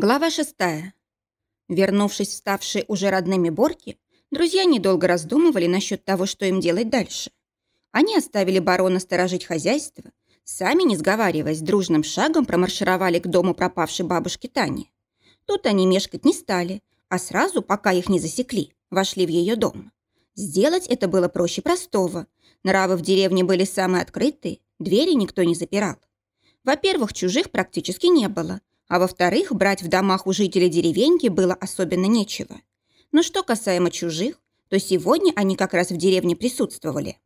Глава шестая. Вернувшись в ставшие уже родными Борки, друзья недолго раздумывали насчет того, что им делать дальше. Они оставили барона сторожить хозяйство, сами, не сговариваясь, дружным шагом промаршировали к дому пропавшей бабушки Тани. Тут они мешкать не стали, а сразу, пока их не засекли, вошли в ее дом. Сделать это было проще простого. Нравы в деревне были самые открытые, двери никто не запирал. Во-первых, чужих практически не было, а во-вторых, брать в домах у жителей деревеньки было особенно нечего. Но что касаемо чужих, то сегодня они как раз в деревне присутствовали.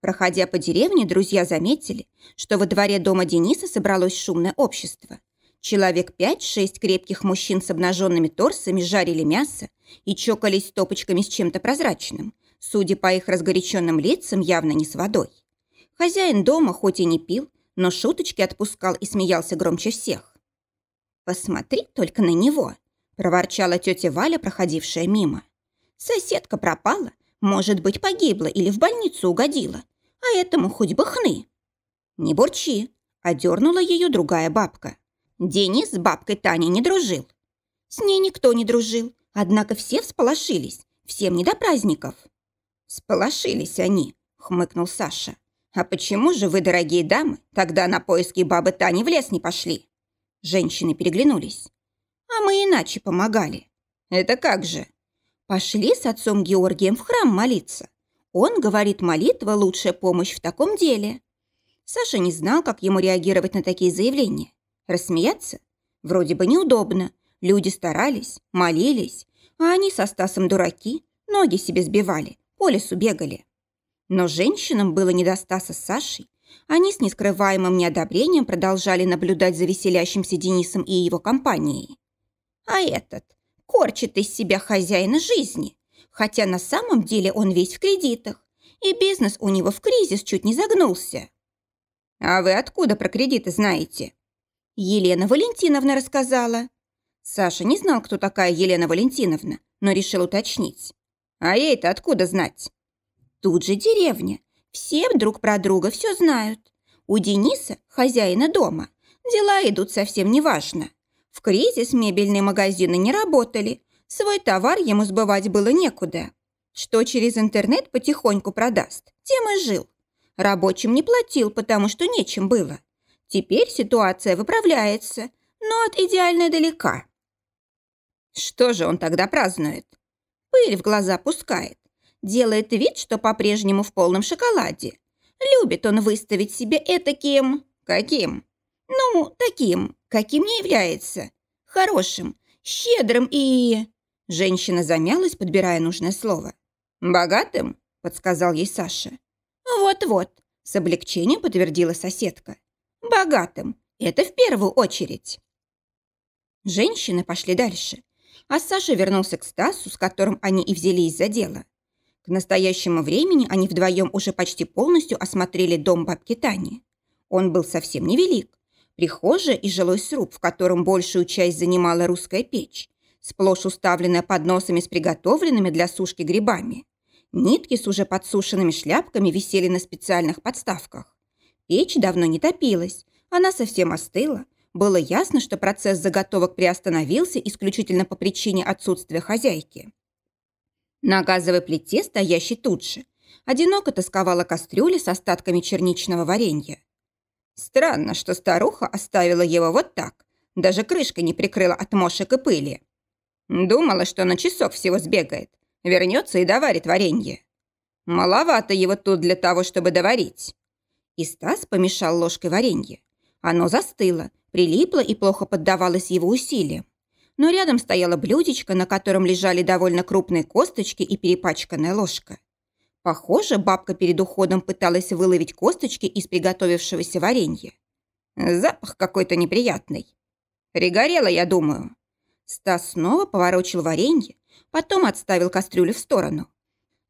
Проходя по деревне, друзья заметили, что во дворе дома Дениса собралось шумное общество. Человек пять-шесть крепких мужчин с обнаженными торсами жарили мясо и чокались топочками с чем-то прозрачным, судя по их разгоряченным лицам, явно не с водой. Хозяин дома хоть и не пил, но шуточки отпускал и смеялся громче всех. «Посмотри только на него!» – проворчала тетя Валя, проходившая мимо. «Соседка пропала, может быть, погибла или в больницу угодила, а этому хоть бы хны!» «Не бурчи!» – одернула ее другая бабка. Денис с бабкой Таней не дружил. С ней никто не дружил, однако все всполошились, всем не до праздников. «Сполошились они», — хмыкнул Саша. «А почему же вы, дорогие дамы, тогда на поиски бабы Тани в лес не пошли?» Женщины переглянулись. А мы иначе помогали. Это как же? Пошли с отцом Георгием в храм молиться. Он говорит, молитва – лучшая помощь в таком деле. Саша не знал, как ему реагировать на такие заявления. Рассмеяться? Вроде бы неудобно. Люди старались, молились, а они со Стасом дураки, ноги себе сбивали, по лесу бегали. Но женщинам было не до Стаса с Сашей, они с нескрываемым неодобрением продолжали наблюдать за веселящимся Денисом и его компанией. А этот корчит из себя хозяина жизни, хотя на самом деле он весь в кредитах, и бизнес у него в кризис чуть не загнулся. «А вы откуда про кредиты знаете?» Елена Валентиновна рассказала. Саша не знал, кто такая Елена Валентиновна, но решил уточнить. «А ей-то откуда знать?» «Тут же деревня, все друг про друга все знают. У Дениса, хозяина дома, дела идут совсем неважно. В кризис мебельные магазины не работали, свой товар ему сбывать было некуда. Что через интернет потихоньку продаст, тем и жил. Рабочим не платил, потому что нечем было. Теперь ситуация выправляется, но от идеальной далека. Что же он тогда празднует? Пыль в глаза пускает. Делает вид, что по-прежнему в полном шоколаде. Любит он выставить себе этаким... Каким? Ну, таким, каким не является. Хорошим, щедрым и... Женщина замялась, подбирая нужное слово. «Богатым?» – подсказал ей Саша. «Вот-вот», – с облегчением подтвердила соседка. «Богатым. Это в первую очередь». Женщины пошли дальше, а Саша вернулся к Стасу, с которым они и взялись за дело. К настоящему времени они вдвоем уже почти полностью осмотрели дом бабки Тани. Он был совсем невелик. Прихожая и жилой сруб, в котором большую часть занимала русская печь, сплошь уставленная подносами с приготовленными для сушки грибами. Нитки с уже подсушенными шляпками висели на специальных подставках. Печь давно не топилась, она совсем остыла. Было ясно, что процесс заготовок приостановился исключительно по причине отсутствия хозяйки. На газовой плите, стоящей тут же, одиноко тосковала кастрюля с остатками черничного варенья. Странно, что старуха оставила его вот так, даже крышка не прикрыла от мошек и пыли. Думала, что на часок всего сбегает, вернется и доварит варенье. Маловато его тут для того, чтобы доварить. И Стас помешал ложкой варенье. Оно застыло, прилипло и плохо поддавалось его усилиям но рядом стояло блюдечко, на котором лежали довольно крупные косточки и перепачканная ложка. Похоже, бабка перед уходом пыталась выловить косточки из приготовившегося варенья. Запах какой-то неприятный. Пригорело, я думаю. Стас снова поворочил варенье, потом отставил кастрюлю в сторону.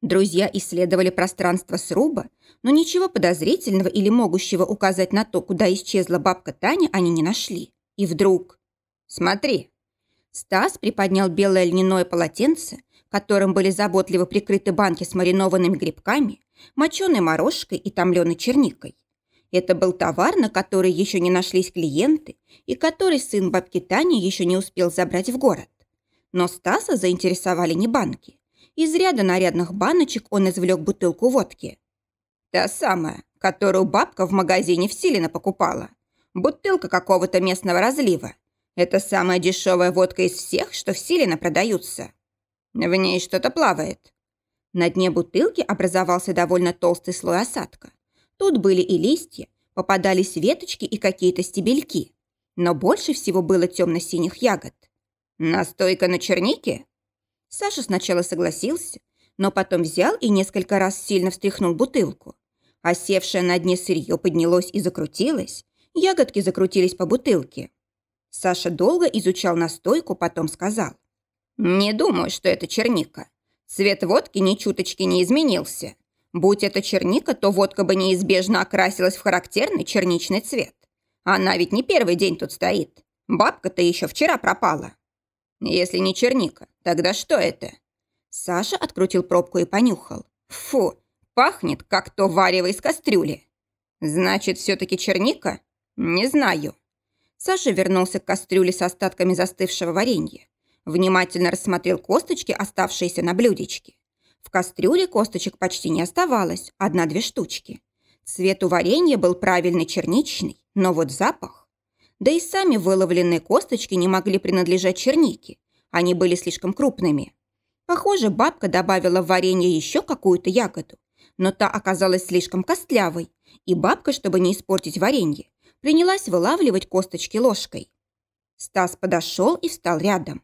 Друзья исследовали пространство сруба, но ничего подозрительного или могущего указать на то, куда исчезла бабка Таня, они не нашли. И вдруг... «Смотри!» Стас приподнял белое льняное полотенце, которым были заботливо прикрыты банки с маринованными грибками, моченой морожкой и томленой черникой. Это был товар, на который еще не нашлись клиенты и который сын бабки Тани еще не успел забрать в город. Но Стаса заинтересовали не банки. Из ряда нарядных баночек он извлек бутылку водки. Та самая, которую бабка в магазине в Силино покупала. Бутылка какого-то местного разлива. Это самая дешевая водка из всех, что в Силино продаются. В ней что-то плавает. На дне бутылки образовался довольно толстый слой осадка. Тут были и листья, попадались веточки и какие-то стебельки. Но больше всего было темно-синих ягод. Настойка на чернике? Саша сначала согласился, но потом взял и несколько раз сильно встряхнул бутылку. Осевшее на дне сырье поднялось и закрутилось, ягодки закрутились по бутылке. Саша долго изучал настойку, потом сказал. «Не думаю, что это черника. Цвет водки ни чуточки не изменился. Будь это черника, то водка бы неизбежно окрасилась в характерный черничный цвет. Она ведь не первый день тут стоит. Бабка-то еще вчера пропала. Если не черника, тогда что это? Саша открутил пробку и понюхал. Фу, пахнет, как то варево из кастрюли. Значит, все-таки черника? Не знаю. Саша вернулся к кастрюле с остатками застывшего варенья. Внимательно рассмотрел косточки, оставшиеся на блюдечке. В кастрюле косточек почти не оставалось, одна-две штучки. Цвет у варенья был правильный черничный, но вот запах. Да и сами выловленные косточки не могли принадлежать чернике. Они были слишком крупными. Похоже, бабка добавила в варенье еще какую-то ягоду, но та оказалась слишком костлявой, и бабка, чтобы не испортить варенье, принялась вылавливать косточки ложкой. Стас подошел и встал рядом.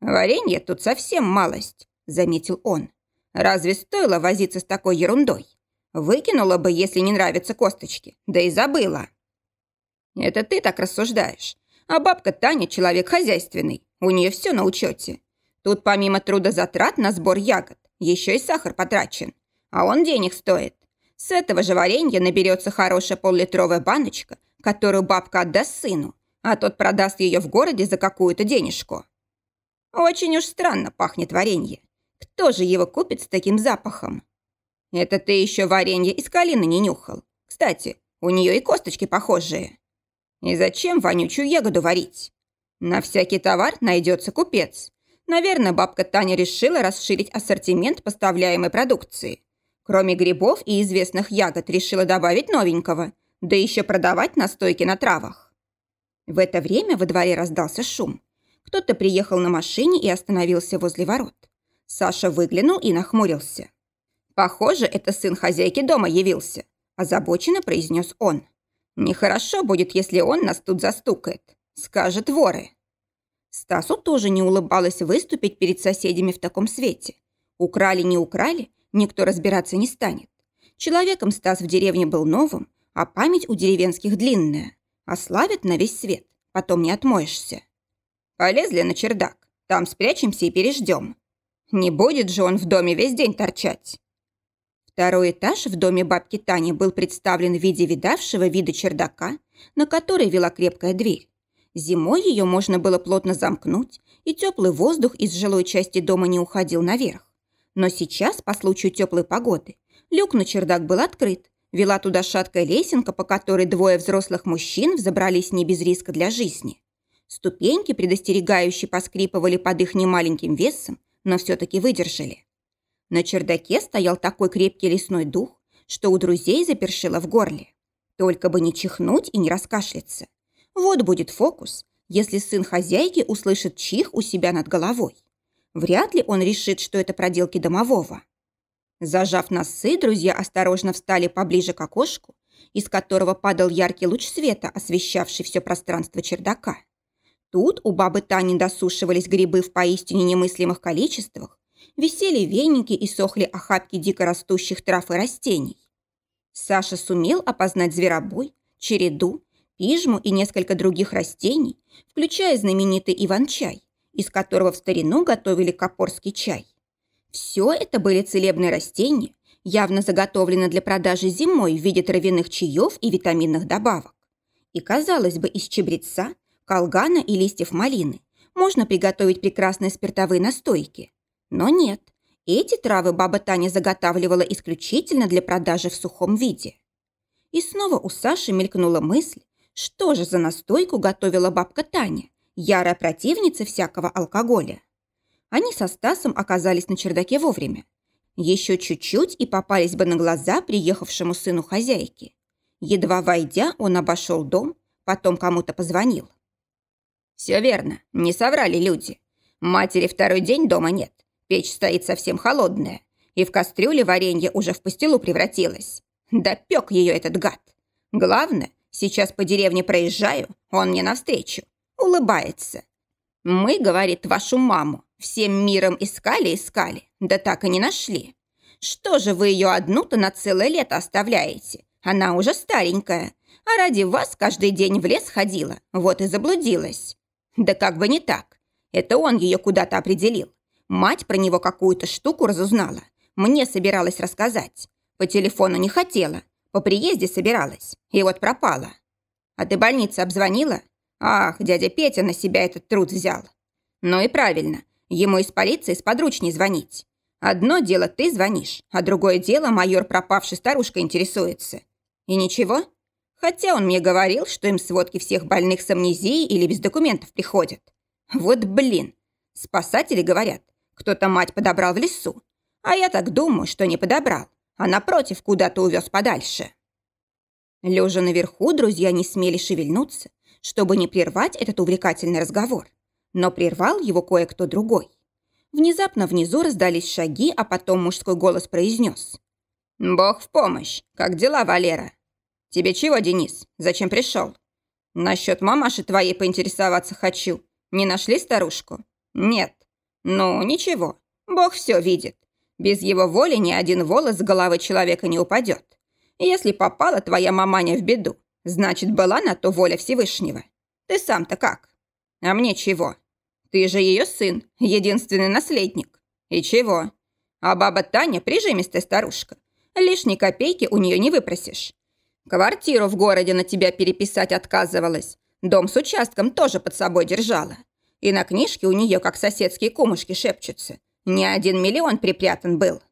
«Варенье тут совсем малость», — заметил он. Разве стоило возиться с такой ерундой? Выкинула бы, если не нравятся косточки, да и забыла. Это ты так рассуждаешь. А бабка Таня человек хозяйственный, у нее все на учете. Тут помимо трудозатрат на сбор ягод, еще и сахар потрачен. А он денег стоит. С этого же варенья наберется хорошая поллитровая баночка, которую бабка отдаст сыну, а тот продаст ее в городе за какую-то денежку. Очень уж странно пахнет варенье. Кто же его купит с таким запахом? Это ты еще варенье из калины не нюхал. Кстати, у нее и косточки похожие. И зачем вонючую ягоду варить? На всякий товар найдется купец. Наверное, бабка Таня решила расширить ассортимент поставляемой продукции. Кроме грибов и известных ягод решила добавить новенького, да еще продавать настойки на травах. В это время во дворе раздался шум. Кто-то приехал на машине и остановился возле ворот. Саша выглянул и нахмурился. «Похоже, это сын хозяйки дома явился», – озабоченно произнес он. «Нехорошо будет, если он нас тут застукает. Скажет воры». Стасу тоже не улыбалось выступить перед соседями в таком свете. Украли, не украли, никто разбираться не станет. Человеком Стас в деревне был новым, а память у деревенских длинная. Ославят на весь свет, потом не отмоешься. Полезли на чердак, там спрячемся и переждем. Не будет же он в доме весь день торчать. Второй этаж в доме бабки Тани был представлен в виде видавшего вида чердака, на который вела крепкая дверь. Зимой ее можно было плотно замкнуть, и теплый воздух из жилой части дома не уходил наверх. Но сейчас, по случаю теплой погоды, люк на чердак был открыт, вела туда шаткая лесенка, по которой двое взрослых мужчин взобрались не без риска для жизни. Ступеньки, предостерегающие, поскрипывали под их немаленьким весом, но все-таки выдержали. На чердаке стоял такой крепкий лесной дух, что у друзей запершило в горле. Только бы не чихнуть и не раскашляться. Вот будет фокус, если сын хозяйки услышит чих у себя над головой. Вряд ли он решит, что это проделки домового. Зажав носы, друзья осторожно встали поближе к окошку, из которого падал яркий луч света, освещавший все пространство чердака. Тут у бабы Тани досушивались грибы в поистине немыслимых количествах, висели веники и сохли охапки дикорастущих трав и растений. Саша сумел опознать зверобой, череду, пижму и несколько других растений, включая знаменитый иван-чай, из которого в старину готовили копорский чай. Все это были целебные растения, явно заготовлены для продажи зимой в виде травяных чаев и витаминных добавок. И, казалось бы, из чебреца – колгана и листьев малины можно приготовить прекрасные спиртовые настойки. Но нет, эти травы баба Таня заготавливала исключительно для продажи в сухом виде. И снова у Саши мелькнула мысль, что же за настойку готовила бабка Таня, ярая противница всякого алкоголя. Они со Стасом оказались на чердаке вовремя. Еще чуть-чуть и попались бы на глаза приехавшему сыну хозяйки. Едва войдя, он обошел дом, потом кому-то позвонил. «Все верно, не соврали люди. Матери второй день дома нет. Печь стоит совсем холодная, и в кастрюле варенье уже в пастилу превратилось. Допек ее этот гад. Главное, сейчас по деревне проезжаю, он мне навстречу. Улыбается. Мы, говорит, вашу маму всем миром искали-искали, да так и не нашли. Что же вы ее одну-то на целое лето оставляете? Она уже старенькая, а ради вас каждый день в лес ходила, вот и заблудилась. Да как бы не так. Это он ее куда-то определил. Мать про него какую-то штуку разузнала. Мне собиралась рассказать. По телефону не хотела. По приезде собиралась. И вот пропала. А ты больницы обзвонила? Ах, дядя Петя на себя этот труд взял. Ну и правильно. Ему из полиции сподручней звонить. Одно дело ты звонишь, а другое дело майор пропавшей старушкой интересуется. И ничего? Хотя он мне говорил, что им сводки всех больных с амнезией или без документов приходят. Вот блин. Спасатели говорят, кто-то мать подобрал в лесу. А я так думаю, что не подобрал, а напротив куда-то увез подальше. Лежа наверху, друзья не смели шевельнуться, чтобы не прервать этот увлекательный разговор. Но прервал его кое-кто другой. Внезапно внизу раздались шаги, а потом мужской голос произнес. «Бог в помощь! Как дела, Валера?» «Тебе чего, Денис? Зачем пришел?» «Насчет мамаши твоей поинтересоваться хочу. Не нашли старушку?» «Нет». «Ну, ничего. Бог все видит. Без его воли ни один волос с головы человека не упадет. Если попала твоя маманя в беду, значит, была на то воля Всевышнего. Ты сам-то как? А мне чего? Ты же ее сын, единственный наследник. И чего? А баба Таня прижимистая старушка. Лишней копейки у нее не выпросишь. Квартиру в городе на тебя переписать отказывалась. Дом с участком тоже под собой держала. И на книжке у нее, как соседские кумушки, шепчутся. Не один миллион припрятан был.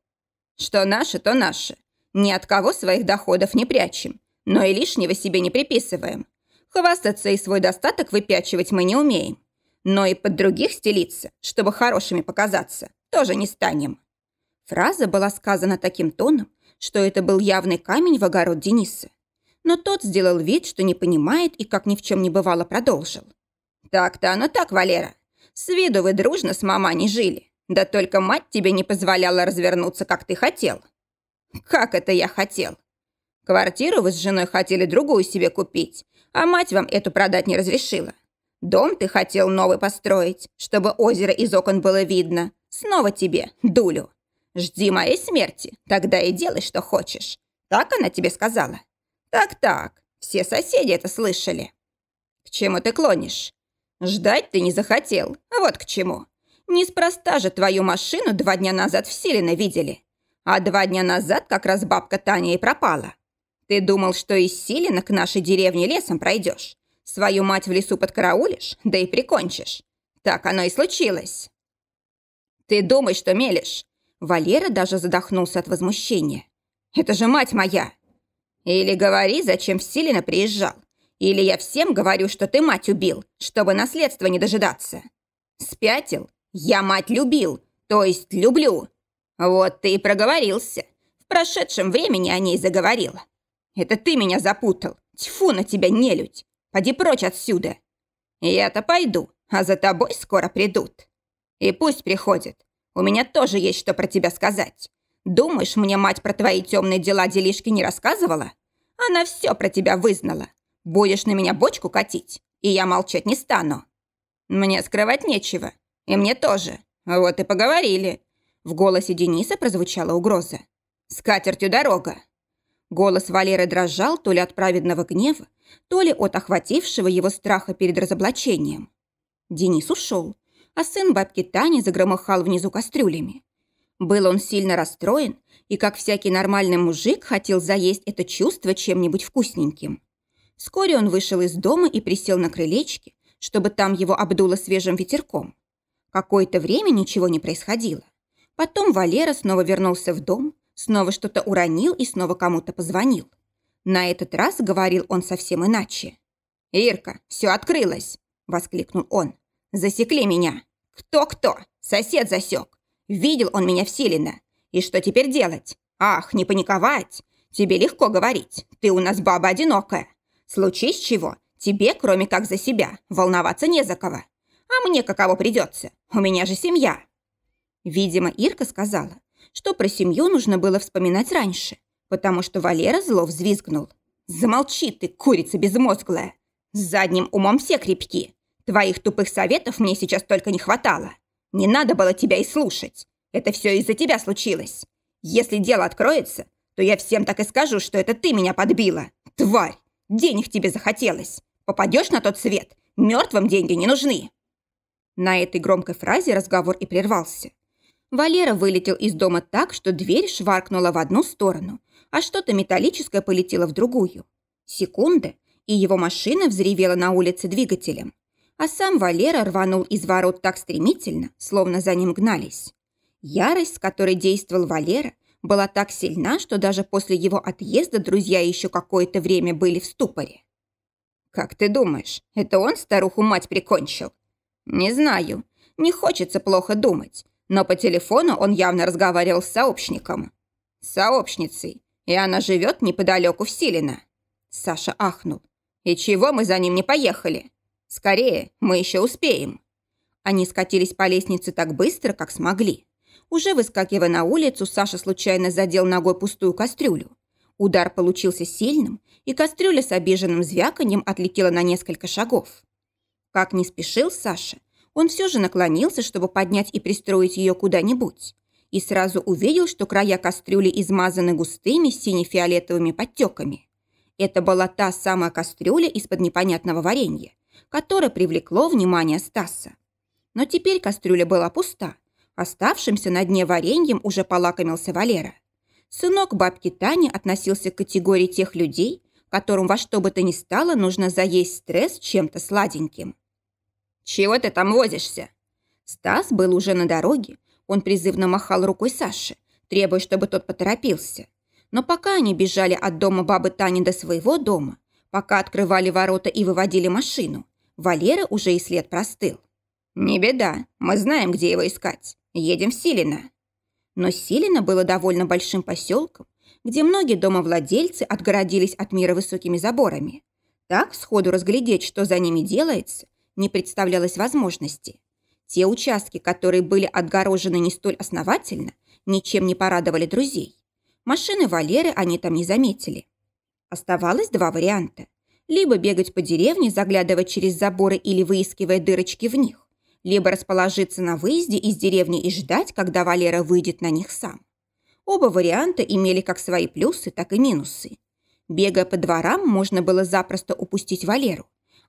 Что наше, то наше. Ни от кого своих доходов не прячем, но и лишнего себе не приписываем. Хвастаться и свой достаток выпячивать мы не умеем. Но и под других стелиться, чтобы хорошими показаться, тоже не станем. Фраза была сказана таким тоном, что это был явный камень в огород Дениса но тот сделал вид, что не понимает и, как ни в чем не бывало, продолжил. «Так-то оно так, Валера. С виду вы дружно с маманей жили. Да только мать тебе не позволяла развернуться, как ты хотел». «Как это я хотел?» «Квартиру вы с женой хотели другую себе купить, а мать вам эту продать не разрешила. Дом ты хотел новый построить, чтобы озеро из окон было видно. Снова тебе, дулю. Жди моей смерти, тогда и делай, что хочешь. Так она тебе сказала?» Так-так, все соседи это слышали. К чему ты клонишь? Ждать ты не захотел, вот к чему. Неспроста же твою машину два дня назад в Силино видели. А два дня назад как раз бабка Таня и пропала. Ты думал, что из Силина к нашей деревне лесом пройдешь? Свою мать в лесу подкараулишь, да и прикончишь. Так оно и случилось. Ты думаешь, что мелешь? Валера даже задохнулся от возмущения. Это же мать моя! Или говори, зачем в Силина приезжал. Или я всем говорю, что ты мать убил, чтобы наследства не дожидаться. Спятил? Я мать любил, то есть люблю. Вот ты и проговорился. В прошедшем времени о ней заговорила. Это ты меня запутал. Тьфу на тебя, нелюдь. Поди прочь отсюда. Я-то пойду, а за тобой скоро придут. И пусть приходят. У меня тоже есть что про тебя сказать. Думаешь, мне мать про твои темные дела делишки не рассказывала? Она все про тебя вызнала. Будешь на меня бочку катить, и я молчать не стану. Мне скрывать нечего. И мне тоже. Вот и поговорили. В голосе Дениса прозвучала угроза. «С катертью дорога!» Голос Валеры дрожал то ли от праведного гнева, то ли от охватившего его страха перед разоблачением. Денис ушел, а сын бабки Тани загромыхал внизу кастрюлями. Был он сильно расстроен и, как всякий нормальный мужик, хотел заесть это чувство чем-нибудь вкусненьким. Вскоре он вышел из дома и присел на крылечке, чтобы там его обдуло свежим ветерком. Какое-то время ничего не происходило. Потом Валера снова вернулся в дом, снова что-то уронил и снова кому-то позвонил. На этот раз говорил он совсем иначе. «Ирка, все открылось!» – воскликнул он. «Засекли меня! Кто-кто? Сосед засек! Видел он меня в! И что теперь делать? Ах, не паниковать! Тебе легко говорить, ты у нас баба одинокая. Случись чего, тебе, кроме как за себя, волноваться не за кого. А мне каково придется, у меня же семья!» Видимо, Ирка сказала, что про семью нужно было вспоминать раньше, потому что Валера зло взвизгнул. «Замолчи ты, курица безмозглая! С задним умом все крепки. Твоих тупых советов мне сейчас только не хватало. Не надо было тебя и слушать. Это все из-за тебя случилось. Если дело откроется, то я всем так и скажу, что это ты меня подбила. Тварь! Денег тебе захотелось. Попадешь на тот свет, мертвым деньги не нужны». На этой громкой фразе разговор и прервался. Валера вылетел из дома так, что дверь шваркнула в одну сторону, а что-то металлическое полетело в другую. Секунда, и его машина взревела на улице двигателем. А сам Валера рванул из ворот так стремительно, словно за ним гнались. Ярость, с которой действовал Валера, была так сильна, что даже после его отъезда друзья еще какое-то время были в ступоре. «Как ты думаешь, это он старуху-мать прикончил?» «Не знаю. Не хочется плохо думать. Но по телефону он явно разговаривал с сообщником. Сообщницей. И она живет неподалеку в Силино. Саша ахнул. И чего мы за ним не поехали? Скорее, мы еще успеем. Они скатились по лестнице так быстро, как смогли. Уже выскакивая на улицу, Саша случайно задел ногой пустую кастрюлю. Удар получился сильным, и кастрюля с обиженным звяканьем отлетела на несколько шагов. Как не спешил Саша, он все же наклонился, чтобы поднять и пристроить ее куда-нибудь. И сразу увидел, что края кастрюли измазаны густыми сине-фиолетовыми подтеками. Это была та самая кастрюля из-под непонятного варенья, которая привлекло внимание Стаса. Но теперь кастрюля была пуста. Оставшимся на дне вареньем уже полакомился Валера. Сынок бабки Тани относился к категории тех людей, которым во что бы то ни стало нужно заесть стресс чем-то сладеньким. «Чего ты там возишься?» Стас был уже на дороге. Он призывно махал рукой Саше, требуя, чтобы тот поторопился. Но пока они бежали от дома бабы Тани до своего дома, пока открывали ворота и выводили машину, Валера уже и след простыл. «Не беда, мы знаем, где его искать. Едем в Силино». Но Силино было довольно большим поселком, где многие домовладельцы отгородились от мира высокими заборами. Так сходу разглядеть, что за ними делается, не представлялось возможности. Те участки, которые были отгорожены не столь основательно, ничем не порадовали друзей. Машины Валеры они там не заметили. Оставалось два варианта. Либо бегать по деревне, заглядывать через заборы или выискивая дырочки в них, либо расположиться на выезде из деревни и ждать, когда Валера выйдет на них сам. Оба варианта имели как свои плюсы, так и минусы. Бегая по дворам, можно было запросто упустить Валеру,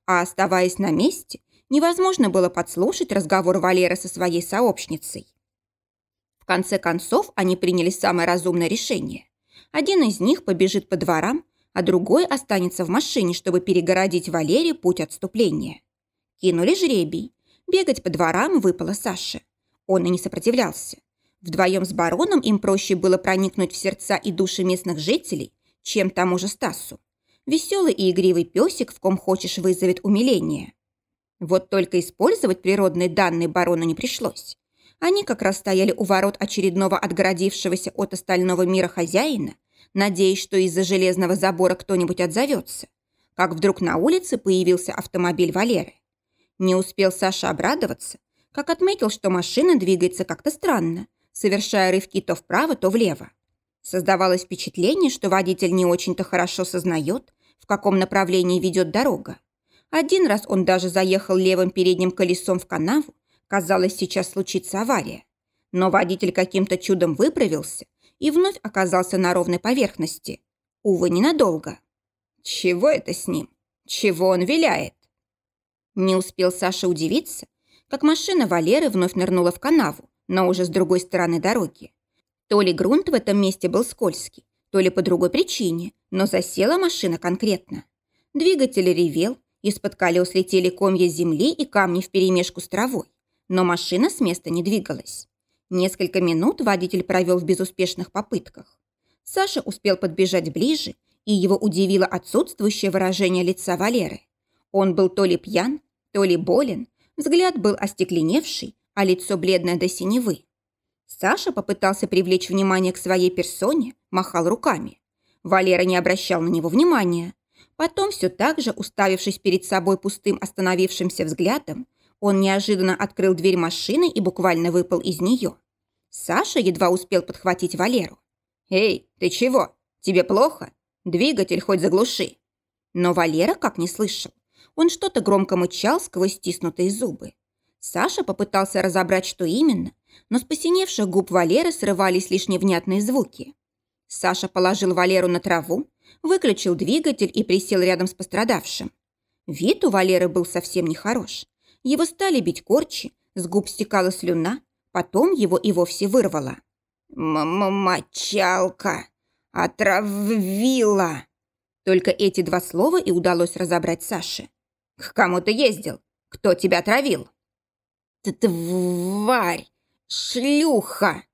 а оставаясь на месте, невозможно было подслушать разговор Валеры со своей сообщницей. В конце концов, они приняли самое разумное решение. Один из них побежит по дворам, а другой останется в машине, чтобы перегородить Валере путь отступления. Кинули жребий. Бегать по дворам выпало Саше. Он и не сопротивлялся. Вдвоем с бароном им проще было проникнуть в сердца и души местных жителей, чем тому же Стасу. Веселый и игривый песик, в ком хочешь, вызовет умиление. Вот только использовать природные данные барону не пришлось. Они как раз стояли у ворот очередного отгородившегося от остального мира хозяина, надеясь, что из-за железного забора кто-нибудь отзовется. Как вдруг на улице появился автомобиль Валеры. Не успел Саша обрадоваться, как отметил, что машина двигается как-то странно, совершая рывки то вправо, то влево. Создавалось впечатление, что водитель не очень-то хорошо сознает, каком направлении ведет дорога. Один раз он даже заехал левым передним колесом в канаву. Казалось, сейчас случится авария. Но водитель каким-то чудом выправился и вновь оказался на ровной поверхности. Увы, ненадолго. Чего это с ним? Чего он виляет? Не успел Саша удивиться, как машина Валеры вновь нырнула в канаву, но уже с другой стороны дороги. То ли грунт в этом месте был скользкий, то ли по другой причине, но засела машина конкретно. Двигатель ревел, из-под колес летели комья земли и камни вперемешку с травой, но машина с места не двигалась. Несколько минут водитель провел в безуспешных попытках. Саша успел подбежать ближе и его удивило отсутствующее выражение лица Валеры. Он был то ли пьян, то ли болен, взгляд был остекленевший, а лицо бледное до синевы. Саша попытался привлечь внимание к своей персоне, махал руками. Валера не обращал на него внимания. Потом, все так же, уставившись перед собой пустым остановившимся взглядом, он неожиданно открыл дверь машины и буквально выпал из нее. Саша едва успел подхватить Валеру. «Эй, ты чего? Тебе плохо? Двигатель хоть заглуши». Но Валера как не слышал. Он что-то громко мычал сквозь стиснутые зубы. Саша попытался разобрать, что именно, но с посиневших губ Валеры срывались лишь невнятные звуки. Саша положил Валеру на траву, выключил двигатель и присел рядом с пострадавшим. Вид у Валеры был совсем нехорош. Его стали бить корчи, с губ стекала слюна, потом его и вовсе вырвало. «Мочалка! Отравила!» Только эти два слова и удалось разобрать Саше. «К кому ты ездил? Кто тебя отравил?» «Тварь! Шлюха!»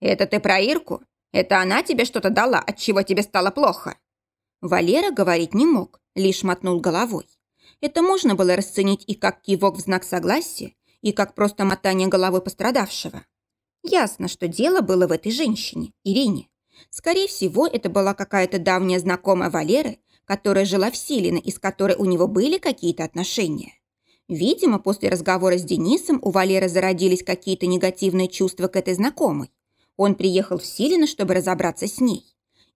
«Это ты про Ирку? Это она тебе что-то дала, от чего тебе стало плохо?» Валера говорить не мог, лишь мотнул головой. Это можно было расценить и как кивок в знак согласия, и как просто мотание головы пострадавшего. Ясно, что дело было в этой женщине, Ирине. Скорее всего, это была какая-то давняя знакомая Валеры, которая жила в Силино и с которой у него были какие-то отношения. Видимо, после разговора с Денисом у Валеры зародились какие-то негативные чувства к этой знакомой. Он приехал в Силино, чтобы разобраться с ней.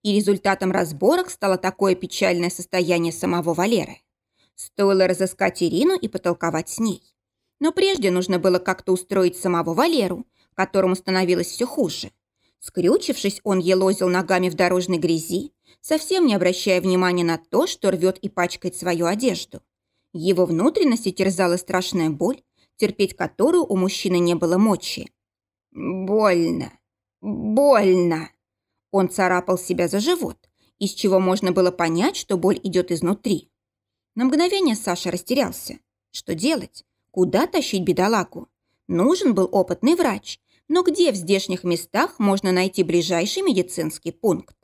И результатом разборок стало такое печальное состояние самого Валеры. Стоило разыскать Ирину и потолковать с ней. Но прежде нужно было как-то устроить самого Валеру, которому становилось все хуже. Скрючившись, он елозил ногами в дорожной грязи, совсем не обращая внимания на то, что рвет и пачкает свою одежду. Его внутренности терзала страшная боль, терпеть которую у мужчины не было мочи. «Больно! Больно!» Он царапал себя за живот, из чего можно было понять, что боль идет изнутри. На мгновение Саша растерялся. Что делать? Куда тащить бедолагу? Нужен был опытный врач, но где в здешних местах можно найти ближайший медицинский пункт?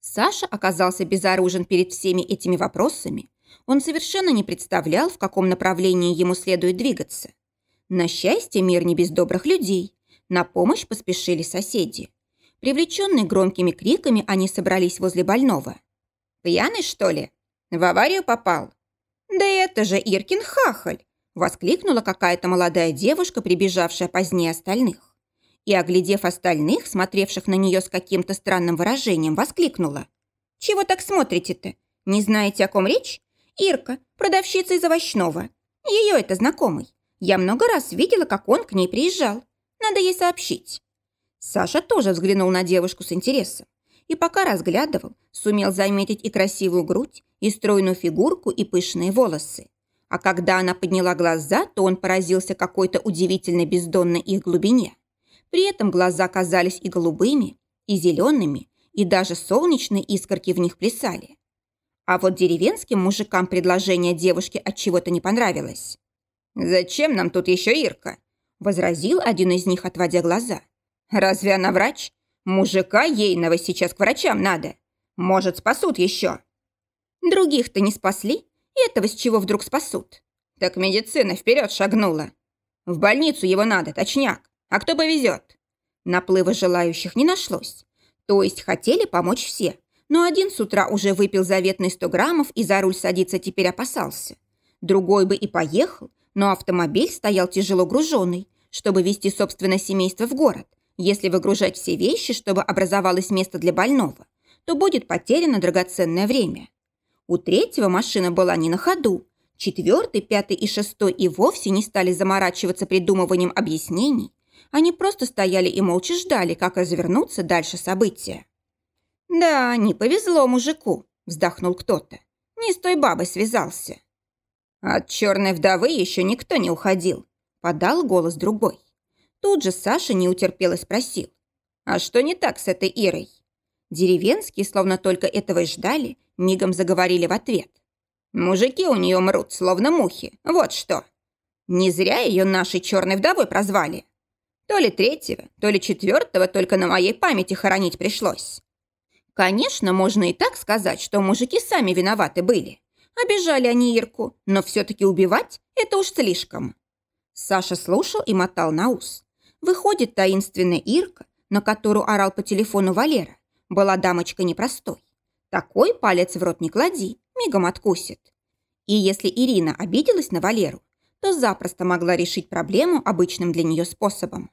Саша оказался безоружен перед всеми этими вопросами. Он совершенно не представлял, в каком направлении ему следует двигаться. На счастье, мир не без добрых людей. На помощь поспешили соседи. Привлеченные громкими криками, они собрались возле больного. «Пьяный, что ли? В аварию попал?» «Да это же Иркин хахаль! Воскликнула какая-то молодая девушка, прибежавшая позднее остальных. И, оглядев остальных, смотревших на нее с каким-то странным выражением, воскликнула. «Чего так смотрите-то? Не знаете, о ком речь? Ирка, продавщица из овощного. Ее это знакомый. Я много раз видела, как он к ней приезжал. Надо ей сообщить». Саша тоже взглянул на девушку с интересом. И пока разглядывал, сумел заметить и красивую грудь, и стройную фигурку, и пышные волосы. А когда она подняла глаза, то он поразился какой-то удивительной бездонной их глубине. При этом глаза казались и голубыми, и зелеными, и даже солнечные искорки в них плясали. А вот деревенским мужикам предложение девушки от чего-то не понравилось. «Зачем нам тут еще Ирка?» – возразил один из них, отводя глаза. «Разве она врач? Мужика ейного сейчас к врачам надо. Может, спасут еще». «Других-то не спасли, этого с чего вдруг спасут? Так медицина вперед шагнула. В больницу его надо, точняк. А кто повезет? Наплыва желающих не нашлось. То есть хотели помочь все. Но один с утра уже выпил заветные 100 граммов и за руль садиться теперь опасался. Другой бы и поехал, но автомобиль стоял тяжело груженный, чтобы вести собственное семейство в город. Если выгружать все вещи, чтобы образовалось место для больного, то будет потеряно драгоценное время. У третьего машина была не на ходу. Четвертый, пятый и шестой и вовсе не стали заморачиваться придумыванием объяснений. Они просто стояли и молча ждали, как развернуться дальше события. «Да, не повезло мужику», – вздохнул кто-то. «Не с той бабой связался». «От черной вдовы еще никто не уходил», – подал голос другой. Тут же Саша не утерпел и спросил. «А что не так с этой Ирой?» Деревенские, словно только этого и ждали, Мигом заговорили в ответ. Мужики у нее мрут, словно мухи. Вот что. Не зря ее нашей черной вдовой прозвали. То ли третьего, то ли четвертого только на моей памяти хоронить пришлось. Конечно, можно и так сказать, что мужики сами виноваты были. Обижали они Ирку, но все-таки убивать – это уж слишком. Саша слушал и мотал на ус. Выходит, таинственная Ирка, на которую орал по телефону Валера, была дамочка непростой. Такой палец в рот не клади, мигом откусит. И если Ирина обиделась на Валеру, то запросто могла решить проблему обычным для нее способом.